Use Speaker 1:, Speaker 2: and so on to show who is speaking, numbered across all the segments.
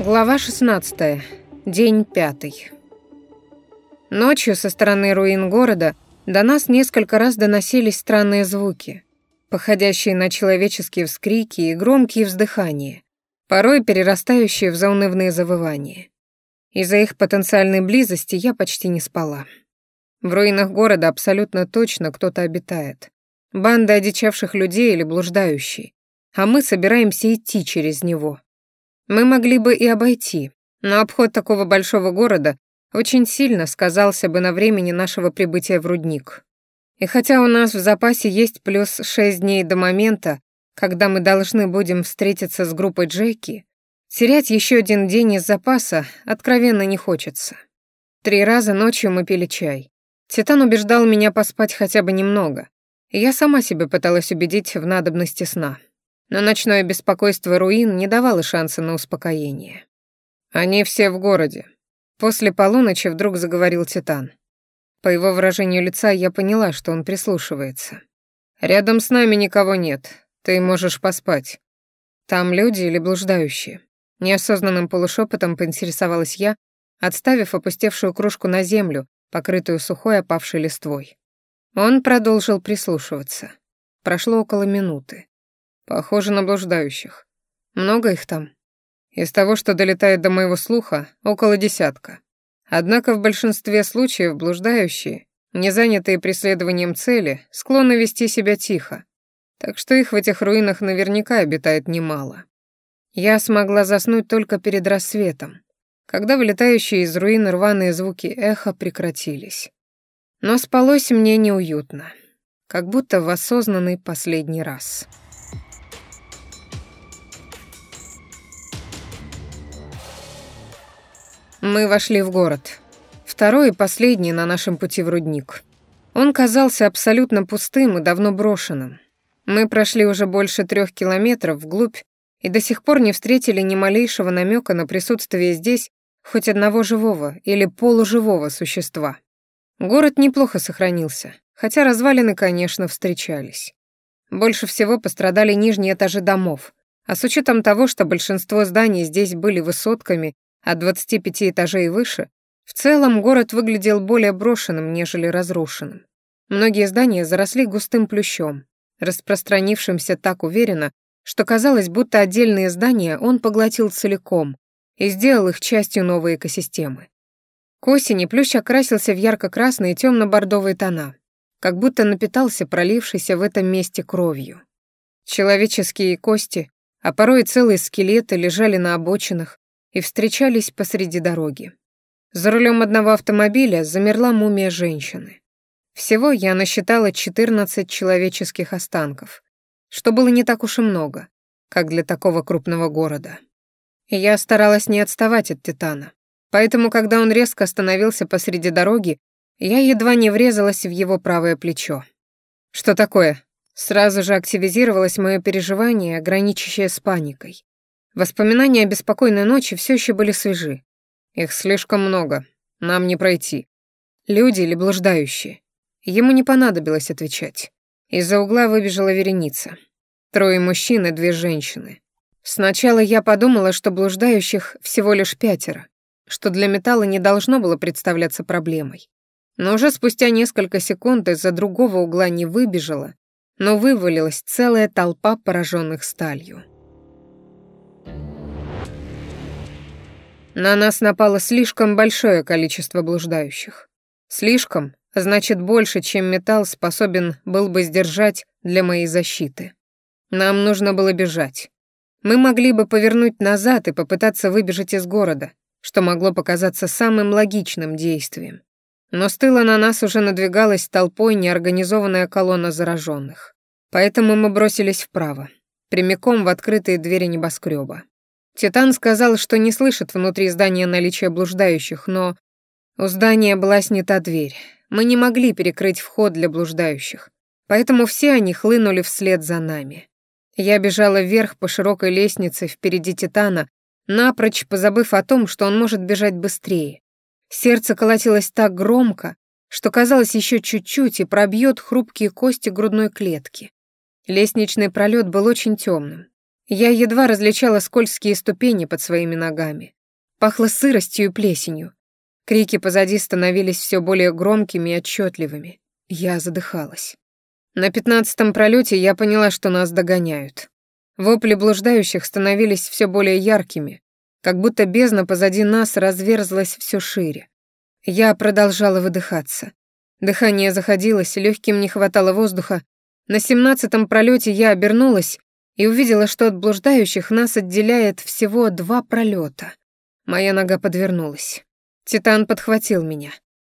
Speaker 1: Глава 16. День пятый. Ночью со стороны руин города до нас несколько раз доносились странные звуки, походящие на человеческие вскрики и громкие вздыхания, порой перерастающие в заунывные завывания. Из-за их потенциальной близости я почти не спала. В руинах города абсолютно точно кто-то обитает. Банда одичавших людей или блуждающий. А мы собираемся идти через него — мы могли бы и обойти, но обход такого большого города очень сильно сказался бы на времени нашего прибытия в рудник. И хотя у нас в запасе есть плюс шесть дней до момента, когда мы должны будем встретиться с группой Джеки, терять еще один день из запаса откровенно не хочется. Три раза ночью мы пили чай. Титан убеждал меня поспать хотя бы немного. И я сама себя пыталась убедить в надобности сна. но ночное беспокойство руин не давало шанса на успокоение. «Они все в городе». После полуночи вдруг заговорил Титан. По его выражению лица я поняла, что он прислушивается. «Рядом с нами никого нет. Ты можешь поспать. Там люди или блуждающие?» Неосознанным полушепотом поинтересовалась я, отставив опустевшую кружку на землю, покрытую сухой опавшей листвой. Он продолжил прислушиваться. Прошло около минуты. Похоже на блуждающих. Много их там? Из того, что долетает до моего слуха, около десятка. Однако в большинстве случаев блуждающие, не занятые преследованием цели, склонны вести себя тихо. Так что их в этих руинах наверняка обитает немало. Я смогла заснуть только перед рассветом, когда вылетающие из руин рваные звуки эха прекратились. Но спалось мне неуютно, как будто в осознанный последний раз. Мы вошли в город. Второй и последний на нашем пути в рудник. Он казался абсолютно пустым и давно брошенным. Мы прошли уже больше трех километров вглубь и до сих пор не встретили ни малейшего намека на присутствие здесь хоть одного живого или полуживого существа. Город неплохо сохранился, хотя развалины, конечно, встречались. Больше всего пострадали нижние этажи домов, а с учетом того, что большинство зданий здесь были высотками от а 25 этажей выше, в целом город выглядел более брошенным, нежели разрушенным. Многие здания заросли густым плющом, распространившимся так уверенно, что казалось, будто отдельные здания он поглотил целиком и сделал их частью новой экосистемы. К осени плющ окрасился в ярко-красные и темно-бордовые тона, как будто напитался пролившейся в этом месте кровью. Человеческие кости, а порой целые скелеты лежали на обочинах, и встречались посреди дороги. За рулем одного автомобиля замерла мумия женщины. Всего я насчитала 14 человеческих останков, что было не так уж и много, как для такого крупного города. И я старалась не отставать от Титана, поэтому, когда он резко остановился посреди дороги, я едва не врезалась в его правое плечо. «Что такое?» Сразу же активизировалось мое переживание, граничащее с паникой. Воспоминания о беспокойной ночи все еще были свежи. Их слишком много. Нам не пройти. Люди или блуждающие. Ему не понадобилось отвечать. Из-за угла выбежала вереница. Трое мужчин и две женщины. Сначала я подумала, что блуждающих всего лишь пятеро, что для металла не должно было представляться проблемой. Но уже спустя несколько секунд из-за другого угла не выбежала, но вывалилась целая толпа пораженных сталью. На нас напало слишком большое количество блуждающих. Слишком, значит, больше, чем металл способен был бы сдержать для моей защиты. Нам нужно было бежать. Мы могли бы повернуть назад и попытаться выбежать из города, что могло показаться самым логичным действием. Но с тыла на нас уже надвигалась толпой неорганизованная колонна зараженных. Поэтому мы бросились вправо, прямиком в открытые двери небоскреба. Титан сказал, что не слышит внутри здания наличия блуждающих, но у здания была снята дверь. Мы не могли перекрыть вход для блуждающих, поэтому все они хлынули вслед за нами. Я бежала вверх по широкой лестнице впереди Титана, напрочь позабыв о том, что он может бежать быстрее. Сердце колотилось так громко, что казалось еще чуть-чуть и пробьет хрупкие кости грудной клетки. Лестничный пролет был очень темным. Я едва различала скользкие ступени под своими ногами. Пахло сыростью и плесенью. Крики позади становились все более громкими и отчетливыми. Я задыхалась. На пятнадцатом пролете я поняла, что нас догоняют. Вопли блуждающих становились все более яркими, как будто бездна позади нас разверзлась все шире. Я продолжала выдыхаться. Дыхание заходилось, легким не хватало воздуха. На семнадцатом пролете я обернулась и увидела, что от блуждающих нас отделяет всего два пролета. Моя нога подвернулась. Титан подхватил меня.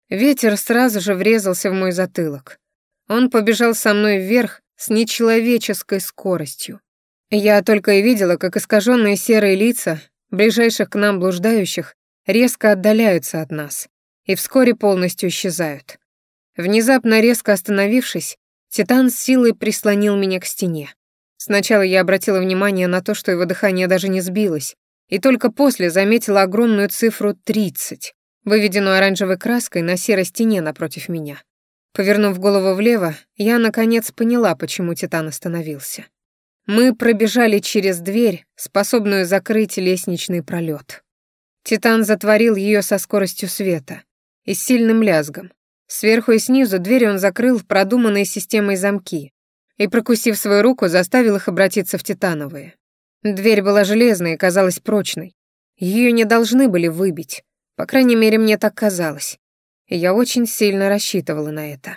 Speaker 1: Ветер сразу же врезался в мой затылок. Он побежал со мной вверх с нечеловеческой скоростью. Я только и видела, как искаженные серые лица ближайших к нам блуждающих резко отдаляются от нас и вскоре полностью исчезают. Внезапно резко остановившись, Титан с силой прислонил меня к стене. Сначала я обратила внимание на то, что его дыхание даже не сбилось, и только после заметила огромную цифру 30, выведенную оранжевой краской на серой стене напротив меня. Повернув голову влево, я, наконец, поняла, почему Титан остановился. Мы пробежали через дверь, способную закрыть лестничный пролет. Титан затворил ее со скоростью света и с сильным лязгом. Сверху и снизу дверь он закрыл продуманной системой замки, и, прокусив свою руку, заставил их обратиться в титановые. Дверь была железной и казалась прочной. Ее не должны были выбить. По крайней мере, мне так казалось. И я очень сильно рассчитывала на это.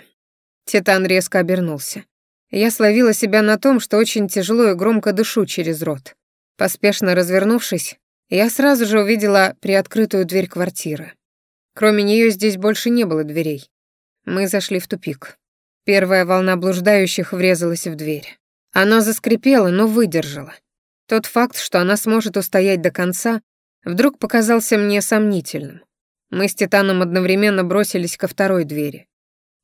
Speaker 1: Титан резко обернулся. Я словила себя на том, что очень тяжело и громко дышу через рот. Поспешно развернувшись, я сразу же увидела приоткрытую дверь квартиры. Кроме нее здесь больше не было дверей. Мы зашли в тупик. Первая волна блуждающих врезалась в дверь. Она заскрипела, но выдержала. Тот факт, что она сможет устоять до конца, вдруг показался мне сомнительным. Мы с Титаном одновременно бросились ко второй двери.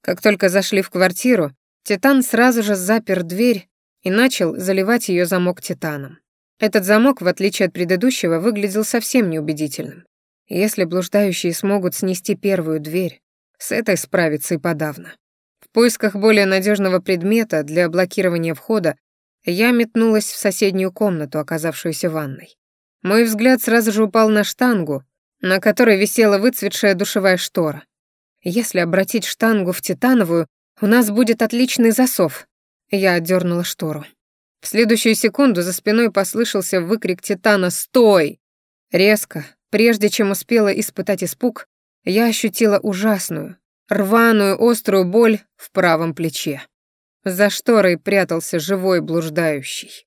Speaker 1: Как только зашли в квартиру, Титан сразу же запер дверь и начал заливать ее замок Титаном. Этот замок, в отличие от предыдущего, выглядел совсем неубедительным. Если блуждающие смогут снести первую дверь, с этой справиться и подавно поисках более надежного предмета для блокирования входа я метнулась в соседнюю комнату, оказавшуюся ванной. Мой взгляд сразу же упал на штангу, на которой висела выцветшая душевая штора. Если обратить штангу в титановую, у нас будет отличный засов. Я отдернула штору. В следующую секунду за спиной послышался выкрик Титана «Стой!». Резко, прежде чем успела испытать испуг, я ощутила ужасную, рваную острую боль в правом плече. За шторой прятался живой блуждающий.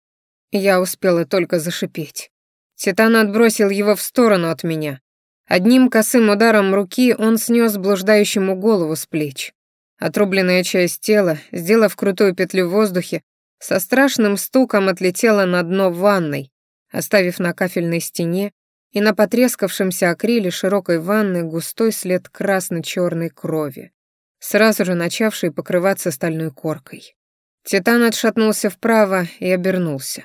Speaker 1: Я успела только зашипеть. Титан отбросил его в сторону от меня. Одним косым ударом руки он снес блуждающему голову с плеч. Отрубленная часть тела, сделав крутую петлю в воздухе, со страшным стуком отлетела на дно ванной, оставив на кафельной стене и на потрескавшемся акриле широкой ванны густой след красно-черной крови, сразу же начавший покрываться стальной коркой. Титан отшатнулся вправо и обернулся.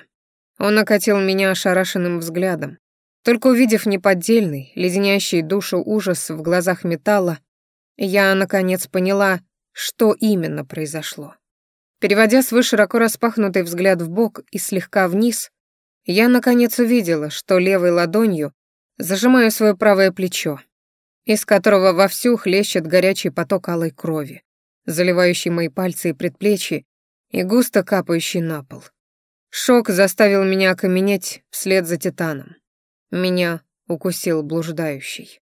Speaker 1: Он окатил меня ошарашенным взглядом. Только увидев неподдельный, леденящий душу ужас в глазах металла, я, наконец, поняла, что именно произошло. Переводя свой широко распахнутый взгляд в бок и слегка вниз, я, наконец, увидела, что левой ладонью Зажимаю свое правое плечо, из которого вовсю хлещет горячий поток алой крови, заливающий мои пальцы и предплечья и густо капающий на пол. Шок заставил меня окаменеть вслед за Титаном. Меня укусил блуждающий.